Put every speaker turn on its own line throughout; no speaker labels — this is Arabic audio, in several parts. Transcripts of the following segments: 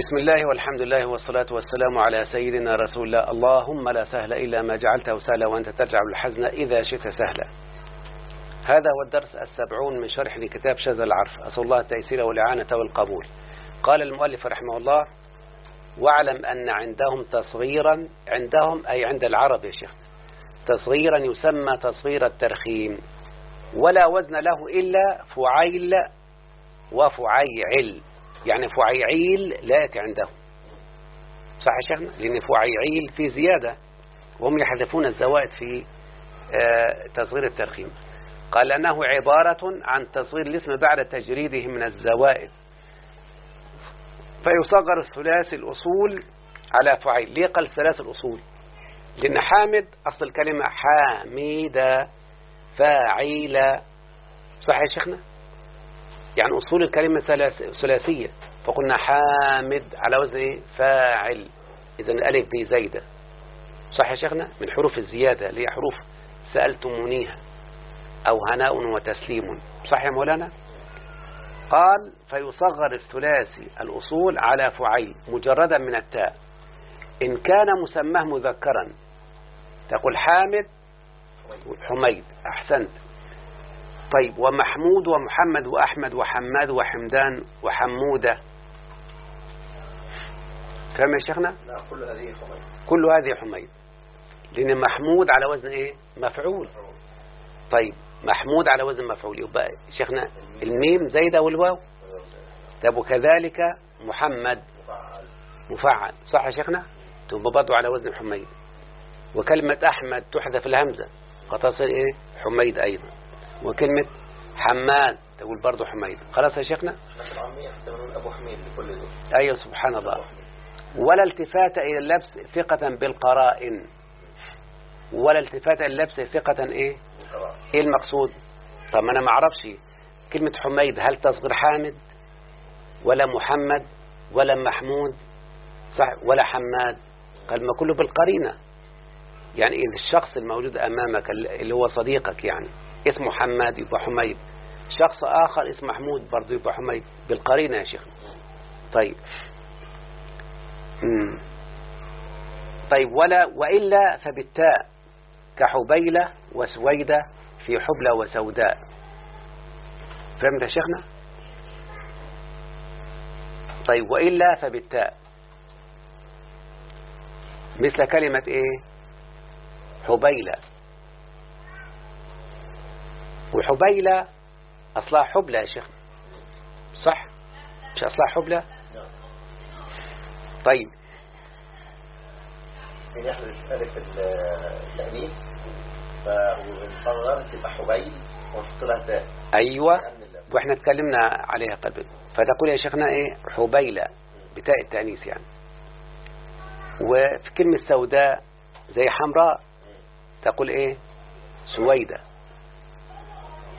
بسم الله والحمد لله والصلاة والسلام على سيدنا رسول الله. اللهم لا سهل إلا ما جعلته سهلا وأنت تجعل الحزن إذا شئت سهلا. هذا هو الدرس السبعون من شرح لكتاب شذ العرف. أسأل الله التيسير والإعانة والقبول. قال المؤلف رحمه الله واعلم أن عندهم تصغيرا عندهم أي عند العرب يا شيخ تصغيرا يسمى تصغير الترخيم. ولا وزن له إلا فعيل وفعيعل. يعني فعيعيل لا يأتي عندهم. صح يا شيخنا؟ لأن فعيعيل في زيادة. وهم يحذفون الزوائد في تصغير الترخيم. قال أنه عبارة عن تصغير الاسم بعد تجريده من الزوائد. فيصغر الثلاثي الأصول على فعيل ليه قال ثلاث الأصول؟ لأن حامد أصل الكلمة حامد فاعيل. صح يا شيخنا؟ يعني أصول الكلمة ثلاثية. فقلنا حامد على وزن إيه؟ فاعل. إذا الألف دي زايدة. صح يا شيخنا؟ من حروف الزيادة اللي هي حروف سألتمونيها. أو هناء وتسليم. صح يا مولانا؟ قال فيصغر الثلاثي الأصول على فعيل مجردا من التاء. إن كان مسماه مذكرا تقول حامد حميد أحسنت. طيب ومحمود ومحمد وأحمد وحماد وحمدان وحمودة. فهم يا شيخنا؟
لا كل هذه حميد.
كل هذه حميد. لأن محمود على وزن إيه؟ مفعول. طيب محمود على وزن مفعول. يبقى شيخنا الميم زايدة والواو؟ طب وكذلك محمد.
مفعل.
مفعل. صح يا شيخنا؟ تبقى برضه على وزن حميد. وكلمة أحمد تحذف الهمزة فتصل إيه؟ حميد أيضا. وكلمة حماد تقول برضه حميد. خلاص يا شيخنا؟
أبو حميد
أيوة سبحان الله. ولا التفات إلى اللبس ثقة بالقرائن. ولا التفات إلى اللبس ثقة إيه؟ إيه المقصود؟ طب ما أنا ما أعرفش. كلمة حميد هل تصغر حامد ولا محمد ولا محمود؟ صح ولا حماد. قال ما كله بالقرينة. يعني الشخص الموجود أمامك اللي هو صديقك يعني. اسمه حماد يبقى حميد. شخص آخر اسمه محمود برضه يبقى حميد. بالقرينة يا شيخ. طيب. طيب ولا وإلا فبالتاء كحبيلة وسويدة في حبلى وسوداء. فهمت يا شيخنا؟ طيب وإلا فبالتاء. مثل كلمة إيه؟ حبيلة. وحبيلة أصلها حبلى يا شيخنا صح؟ مش أصلها
نعم
طيب.
من يحذف ألف التأنيث فنصغر تبقى حبيل ونحط لها تاء
أيوة. وإحنا اتكلمنا عليها قبل. فتقول يا شيخنا إيه؟ حبيلة بتاء التأنيث يعني. وفي كلمة سوداء زي حمراء تقول إيه؟ سويدة.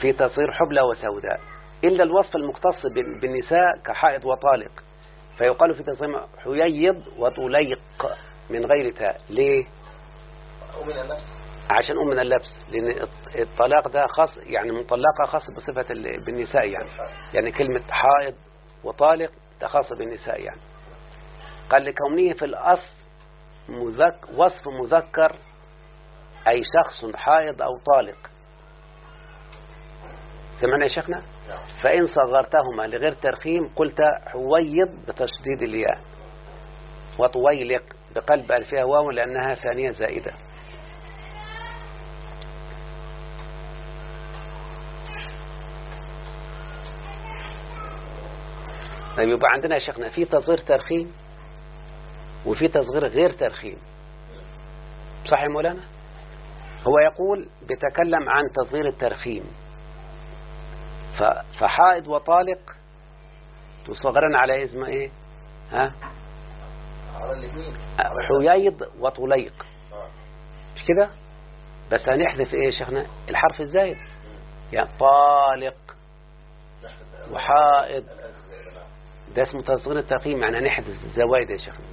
في تصير حبلى وسوداء. إلا الوصف المختص بال- بالنساء كحائض وطالق. فيقال في تصير حييض وطليق من غير تاء. ليه؟
ومن النفس
عشان أم من اللبس. لأن الطلاق ده خاص يعني مطلقة خاص بصفة ال- بالنساء يعني. يعني كلمة حائض وطالق ده خاص بالنساء يعني. قال لكونه في الأصل مذك وصف مذكر أي شخص حائض أو طالق. سمعنا يا شيخنا؟
نعم.
فإن صغرتهما لغير ترخيم قلت حويض بتشديد الياء. وطويلق بقلب ألفها واو لأنها ثانية زائدة. طيب يبقى عندنا يا شيخنا في تصغير ترخيم وفي تصغير غير ترخيم. صح يا مولانا؟ هو يقول بيتكلم عن تصغير الترخيم. فحائض وطالق تصغرن على اسم إيه؟ ها؟ حييض وطليق. مش كده؟ بس هنحذف إيه يا شيخنا؟ الحرف الزايد. يعني طالق وحائض. ده اسمه تصغير الترقيم يعني هنحذف الزوايد يا شيخنا.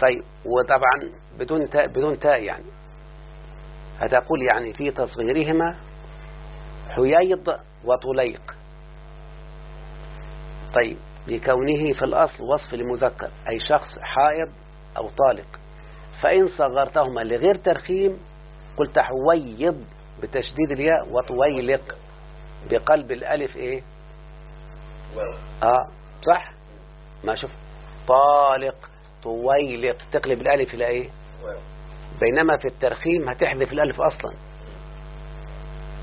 طيب وطبعا بدون تاء بدون تاء يعني. هتقول يعني في تصغيرهما حييض وطليق. طيب لكونه في الأصل وصف لمذكر أي شخص حائض أو طالق. فإن صغرتهما لغير ترخيم قلت حويض بتشديد الياء وطويلق. بقلب الألف إيه؟ آه صح؟ ما شوف. طالق طويلق تقلب الألف إلى إيه؟ بينما في الترخيم هتحذف الألف أصلا.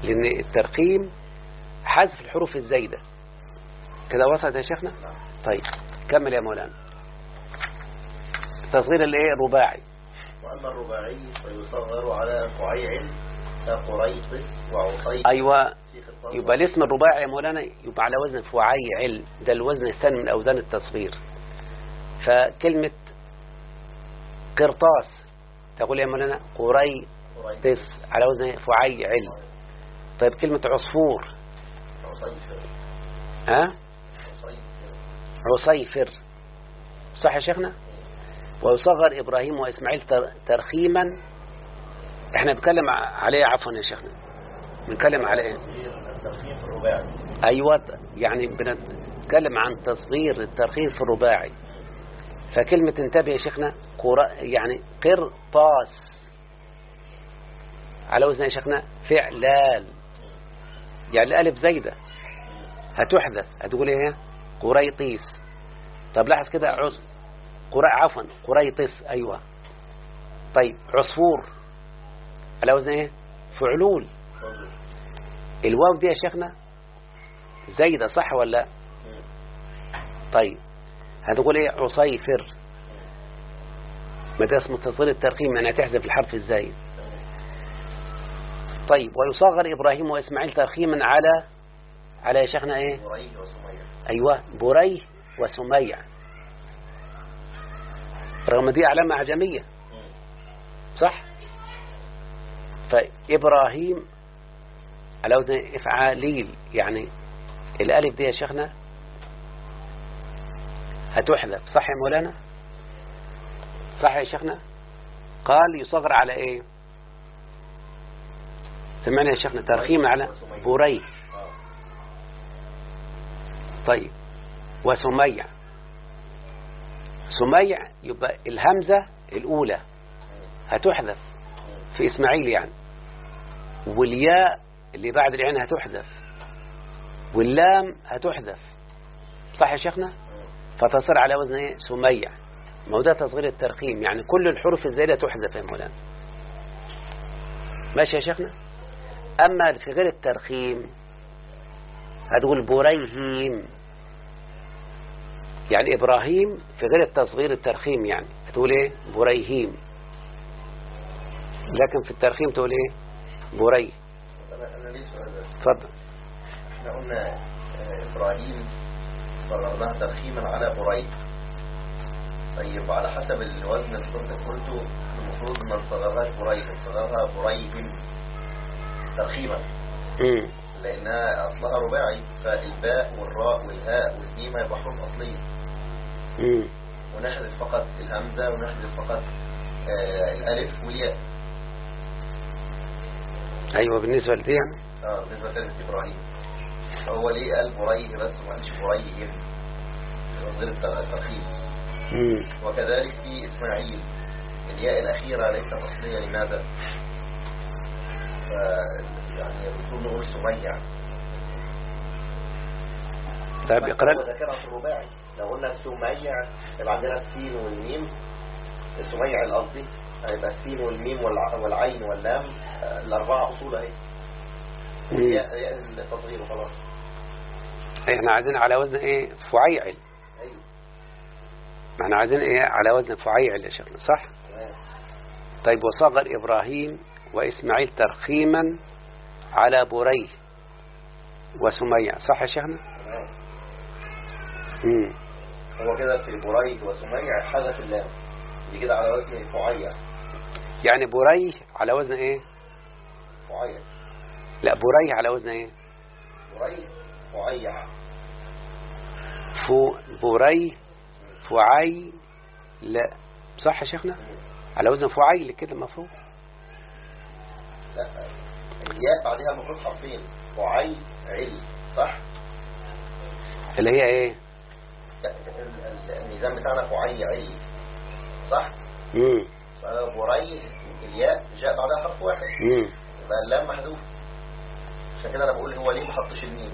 لأن الترخيم حذف الحروف الزايدة. كده وصلت يا شيخنا؟ طيب كمل يا مولانا. تصغير الإيه؟ الرباعي.
وأما الرباعي فيصغر على فعيع كقريط وعصي أيوه
يبقى الاسم الرباعي يا مولانا يبقى على وزن فعيل ده الوزن الثاني من أوزان التصغير. فكلمة قرطاس تقول يا مولانا قريطس
قريط
على وزن فعيل طيب كلمة عصفور
عصيفر.
ها؟
عصيفر.
صح يا شيخنا؟ ويصغر إبراهيم وإسماعيل تر- ترخيما. إحنا بنتكلم عليه عفوا يا شيخنا. بنتكلم على
إيه؟
أيوه يعني بنتكلم عن تصغير الترخيم في الرباعي. فكلمة انتبه يا شيخنا يعني قرطاس على وزن يا شيخنا فعلال. يعني الالف زايدة. هتحذف هتقول إيه؟ قريطيس. طب لاحظ كده عص قرا عفوا قريطس أيوه. طيب عصفور. على وزن إيه؟ فعلول. الواو دي يا شيخنا زايدة صح ولا لا؟ طيب هتقول إيه؟ عصيفر. ده اسمه تصغير الترقيم؟ يعني هتحذف الحرف الزايد طيب ويصغر إبراهيم وإسماعيل ترخيما على على يا شيخنا إيه؟
بريه وسمية
أيوة بريه وسميع. رغم دي علامة عجمية صح؟ فإبراهيم على وزن إفعاليل. يعني الألف دي يا شيخنا هتحذف. صح يا مولانا؟ صح يا شيخنا؟ قال يصغر على إيه؟ سمعنا يا شيخنا ترخيم على بريه. طيب. وسميع سميع يبقى الهمزة الأولى. هتحذف في إسماعيل يعني. والياء اللي بعد العين هتحذف. واللام هتحذف. صح يا شيخنا؟ فتصير على وزن إيه؟ سميع ما هو ده تصغير الترخيم يعني كل الحروف الزائدة تحذف يا مولانا. ماشي يا شيخنا؟ أما في غير الترخيم هتقول بريهيم يعني إبراهيم في غير التصغير الترخيم يعني. هتقول إيه؟ بريهيم لكن في الترخيم تقول إيه؟
بس
اتفضل
إحنا قلنا آه، إبراهيم صغرناها ترخيما على بريه طيب على حسب الوزن اللي كنت قلته المفروض ما نصغرهاش بريد نصغرها بريد ترخيما.
مم.
لأنها أصلها رباعي فالباء والراء والهاء والميم هيبقى حروف أصلية. ونحذف فقط الهمزة ونحذف فقط آه، الألف والياء.
أيوة بالنسبة لدي يعني؟
آه بالنسبة لكلمة إبراهيم هو ليه قال بريه بس ما قالش بريهم غير الترخيم
مم.
وكذلك في إسماعيل. الياء الأخيرة ليست أصلية لماذا؟ يعني سميع
طيب
هو
اقرأ
الرباعي لو قلنا سميع يبقى عندنا السين والميم. السميع القصدي هيبقى السين والميم والع- والعين واللام. الأربعة أصول أهي. ياء التصغير وخلاص.
إحنا عايزين على وزن إيه؟ فعيعل.
أيوه.
ما إحنا عايزين إيه؟ على وزن فعيعل يا شيخنا صح؟ طيب وصغر إبراهيم وإسماعيل ترخيما على بريه وسميع صح يا شيخنا؟
تمام
مم.
هو كده في بريد وسميع حذف اللام. دي كده على وزن فعيع
يعني بريه على وزن إيه؟
فعيع
لا بريه على وزن إيه؟
بريد فعيع
فو بريه فعي لا. صح يا شيخنا؟ على وزن فعيل كده المفروض
لا. الياء بعدها المفروض حرفين فعي عل صح
اللي هي إيه
ال- ال- النظام بتاعنا فعي علي صح؟
مم.
فبري الياء جاء بعدها حرف واحد
مم.
يبقى اللام محذوف عشان كده أنا بقول هو ليه ما حطش الميم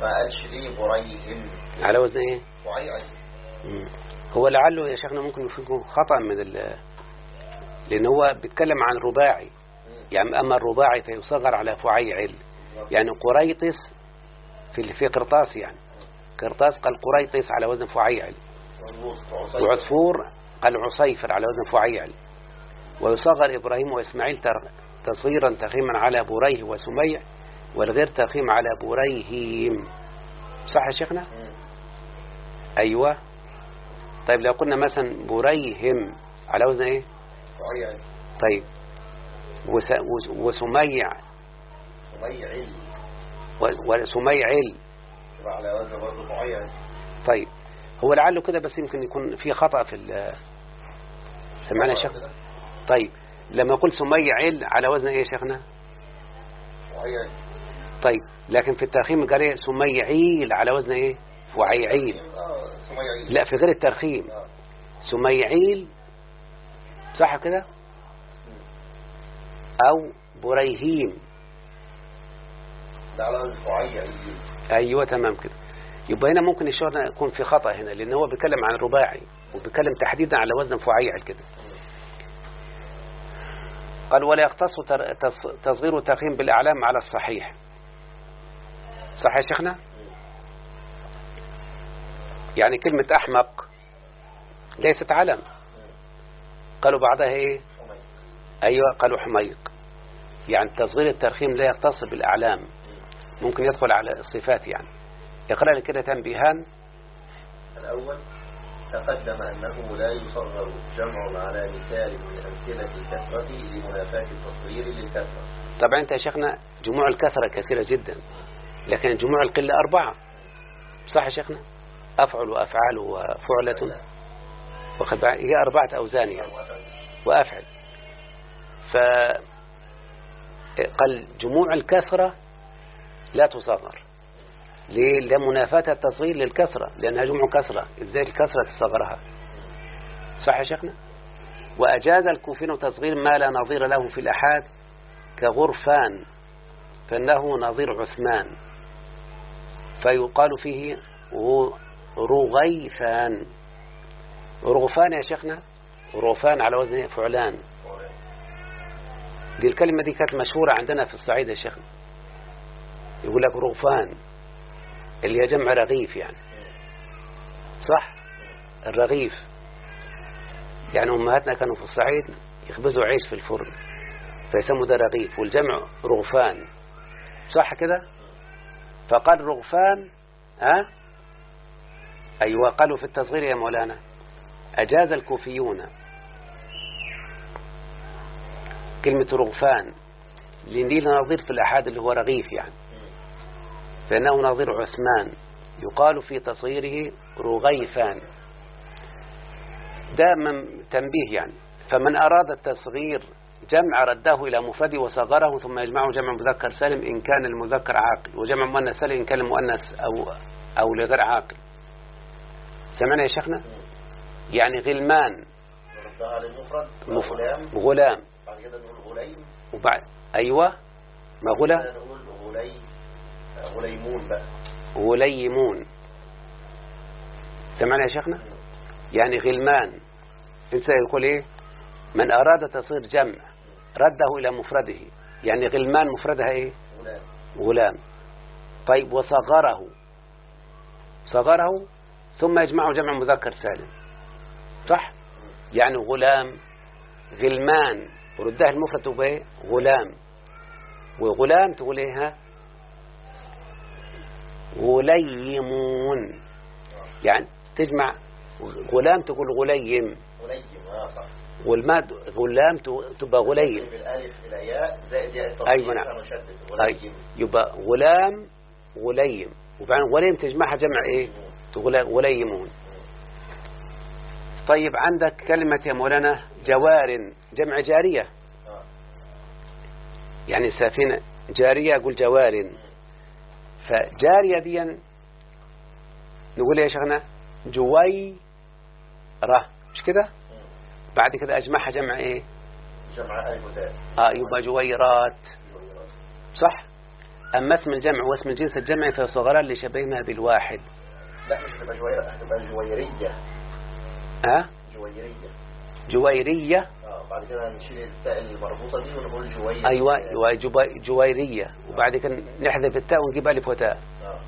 ما قالش ليه بريهم
على وزن إيه
فعي علي
مم. هو لعله يا شيخنا ممكن يكون خطأ من ال لأن هو بيتكلم عن رباعي. يعني أما الرباعي فيصغر على فعيعل يعني قريطس في في قرطاس يعني. قرطاس قال قريطس على وزن فعيعل. وعصفور قال عصيفر على وزن فعيعل ويصغر إبراهيم وإسماعيل تصغيرا تخيما على بريه وسميع والغير تخيم على بريهم. صح يا شيخنا. أيوة. طيب لو قلنا مثلا بريهم على وزن إيه؟
علي
طيب. وس وس- وسميع.
سمي علي
و- وسميعل
على وزن برضه
طيب. هو لعله كده بس يمكن يكون في خطأ في ال- سمعنا يا شيخ. طيب. لما يقول سميعل على وزن إيه يا شيخنا؟ طيب. لكن في الترخيم قال إيه؟ سميعيل على وزن
إيه؟ علي
لا في غير الترخيم.
آه.
سميعيل صح كده؟ أو بريهيم أيوه تمام كده. يبقى هنا ممكن الشهر يكون في خطأ هنا لأن هو بيتكلم عن الرباعي وبيتكلم تحديدا على وزن فعيعل كده. قال ولا يختص تصغير وترخيم بالأعلام على الصحيح. صح يا شيخنا؟ يعني كلمة أحمق ليست علم. قالوا بعدها إيه؟ أيوة قالوا حميق. يعني تصغير الترخيم لا يختص بالأعلام ممكن يدخل على الصفات يعني. اقرأ لي كده تنبيهان
الأول تقدم أنه لا يصغر جمع على مثال من أمثلة الكثرة لمنافاة التصغير للكثرة.
طبعا أنت يا شيخنا جموع الكثرة كثيرة جدا لكن جموع القلة أربعة. صح يا شيخنا؟ أفعل وأفعال وفعلة. بالك؟ هي أربعة أوزان يعني. وأفعل. ف قال جموع الكثرة لا تصغر ليه؟ لمنافاة التصغير للكثرة لأنها جمع كثرة. إزاي الكثرة تصغرها صح يا شيخنا؟ وأجاز الكوفين تصغير ما لا نظير له في الأحاد كغرفان فإنه نظير عثمان. فيقال فيه رغيفان. رغفان يا شيخنا؟ رغفان على وزن فعلان. دي الكلمة دي كانت مشهورة عندنا في الصعيد يا شيخنا. يقول لك رغفان اللي هي جمع رغيف يعني. صح؟ الرغيف. يعني أمهاتنا كانوا في الصعيد يخبزوا عيش في الفرن فيسموا ده رغيف والجمع رغفان. صح كده؟ فقال رغفان ها؟ أيوة قالوا في التصغير يا مولانا أجاز الكوفيون. كلمة رغفان لأن نظير في الأحاد اللي هو رغيف يعني. فإنه نظير عثمان يقال في تصغيره رغيفان. ده من تنبيه يعني. فمن أراد التصغير جمع رده إلى مفرد وصغره ثم يجمعه جمع مذكر سالم إن كان المذكر عاقل وجمع مؤنث سالم إن كان المؤنث أو, أو لغير عاقل. سمعنا يا شيخنا؟ يعني غلمان.
غلام. بعد كده نقول غليم.
وبعد. أيوة. ما
نقول غلي غليمون بقى.
غليمون. سمعنا يا شيخنا؟ يعني غلمان. انت يقول إيه؟ من أراد تصير جمع رده إلى مفرده. يعني غلمان مفردها إيه؟
غلام.
غلام. طيب وصغره. صغره ثم يجمعه جمع مذكر سالم. صح؟ يعني غلام غلمان. وردها المفرد تبقى إيه؟ غلام. وغلام تقول إيه غليمون. يعني تجمع غلام تقول غليم.
غليم صح
غلام تبقى غليم.
بالالف إلى ياء زائد ياء
أيوة نعم.
غليم
يبقى غلام غليم. وبعدين غليم تجمعها جمع إيه؟ تقول غليمون. طيب عندك كلمة يا مولانا جوار. جمع جارية.
آه.
يعني سفينة جارية أقول جوار فجارية دي نقول يا شيخنا جويرة مش كده؟ بعد كده أجمعها جمع إيه؟
جمع وتاء
آه يبقى جويرات. صح؟ أما اسم الجمع واسم الجنس الجمعي فصغران لشبههما بالواحد.
لا مش هتبقى جويرة هتبقى جويرية.
ها
جويرية.
جويرية.
آه بعد كده هنشيل التاء المربوطة دي ونقول جويرية.
أيوة جويرية. وبعد كده نحذف التاء ونجيب ألف وتاء.
آه.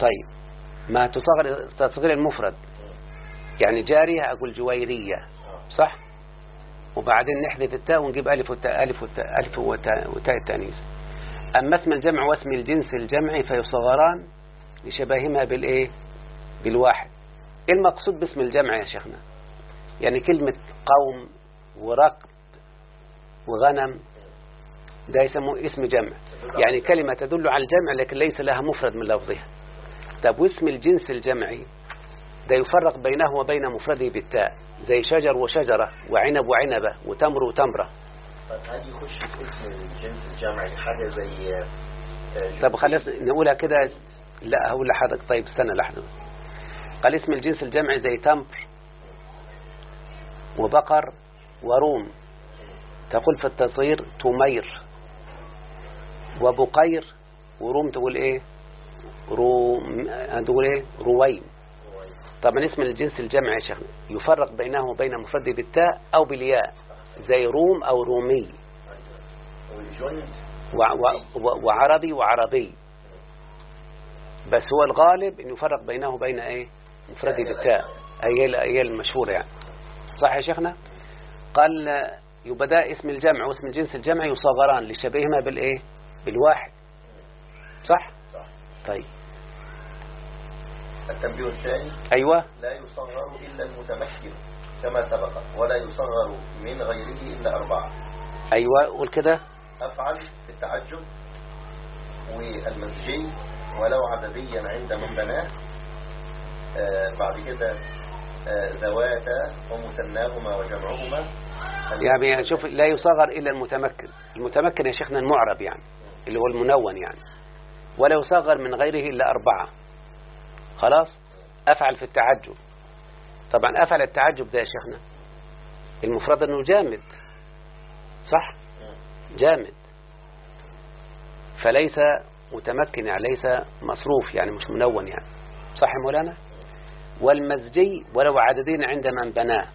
طيب. ما تصغر تصغير المفرد. يعني جارية أقول جويرية.
آه.
صح؟ وبعدين نحذف التاء ونجيب ألف وتاء ألف وتاء ألف وتاء, وتاء التانيث. أما اسم الجمع واسم الجنس الجمعي فيصغران لشبههما بالإيه؟ بالواحد. إيه المقصود باسم الجمع يا شيخنا؟ يعني كلمة قوم وركب وغنم ده يسموه اسم جمع. يعني كلمة تدل على الجمع لكن ليس لها مفرد من لفظها. طب واسم الجنس الجمعي ده يفرق بينه وبين مفرده بالتاء زي شجر وشجرة وعنب وعنبة وتمر وتمرة.
طب هل يخش في اسم الجنس الجمعي حاجة زي آه،
طب خلاص نقولها كده. لا هقول لحضرتك. طيب استنى لحظة. قال اسم الجنس الجمعي زي تمر وبقر وروم. تقول في التصغير تمير وبقير وروم تقول إيه؟ روم تقول إيه؟ رويم. طبعا اسم الجنس الجمعي يا شيخنا؟ يفرق بينه وبين مفرده بالتاء أو بالياء زي روم أو رومي. وعربي وعربي. بس هو الغالب إنه يفرق بينه وبين إيه؟ مفرده بالتاء. هي ال- هي المشهورة يعني. صح يا شيخنا؟ قال يبقى ده اسم الجمع واسم الجنس الجمع يصغران لشبههما بالايه؟ بالواحد. صح؟
صح.
طيب.
التنبيه الثاني
أيوه.
لا يصغر إلا المتمكن كما سبق ولا يصغر من غيره إلا أربعة.
أيوه. قول كده.
أفعل في التعجب والمسجي ولو عدديا عند من بناه. آه بعد كده آه ذواتا ومثناهما وجمعهما.
يعني شوف لا يصغر إلا المتمكن. المتمكن يا شيخنا المعرب يعني اللي هو المنون يعني. ولا يصغر من غيره إلا أربعة. خلاص؟ أفعل في التعجب. طبعا أفعل التعجب ده يا شيخنا. المفرد إنه جامد. صح؟ جامد. فليس متمكن يعني ليس مصروف يعني مش منون يعني. صح مولانا؟ والمزجي ولو عددين عند من بناه.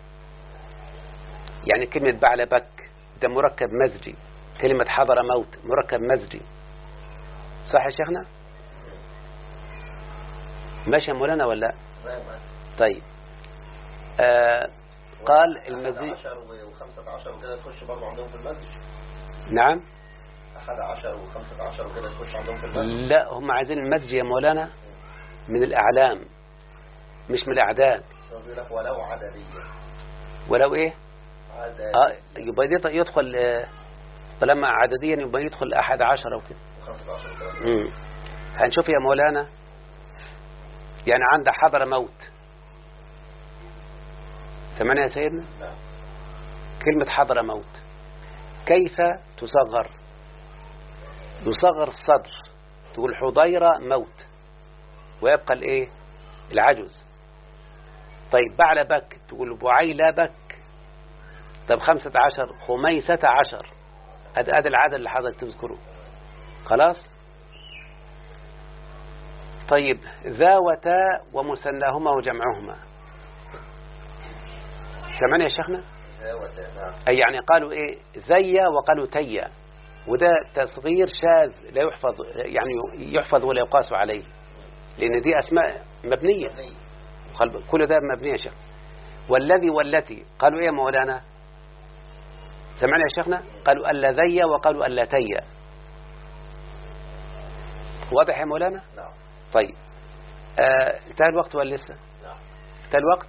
يعني كلمة بعلبك ده مركب مزجي. كلمة حضر موت مركب مزجي. صح يا شيخنا؟ ماشي يا مولانا ولا؟ لا؟ طيب. آه قال
عشر وخمسة عشر وكده تخش برضه عندهم في المسجد
نعم.
أحد عشر وخمسة عشر وكده تخش عندهم في المسجد
لا هم عايزين المزجي يا مولانا من الأعلام مش من الأعداد
ولو عدديا
ولو إيه؟ آه يبقى يدخل- يدخل آه طالما عدديا يبقى يدخل أحد عشر أو كده.
وخمسة عشر وكده
مم. هنشوف يا مولانا يعني عند حضر موت. سمعنا يا سيدنا؟ كلمة حضر موت. كيف تصغر؟ يصغر الصدر. تقول حضيرة موت. ويبقى الإيه؟ العجز طيب بعلبك تقول بعيلبك. طب خمسة عشر خميسة عشر. هذا هذا العدد اللي حضرتك تذكره. خلاص؟ طيب ذاوتا ومثناهما وجمعهما. سمعنا يا شيخنا؟
نعم.
أي يعني قالوا إيه؟ زي وقالوا تيا. وده تصغير شاذ لا يحفظ يعني يحفظ ولا يقاس عليه. لأن دي أسماء مبنية. كل ده مبنية يا شيخ. والذي والتي. قالوا إيه يا مولانا؟ سمعنا يا شيخنا؟ قالوا اللذي وقالوا اللتي واضح يا مولانا؟
نعم.
طيب. آه، انتهى الوقت ولا لسه؟
نعم.
انتهى الوقت؟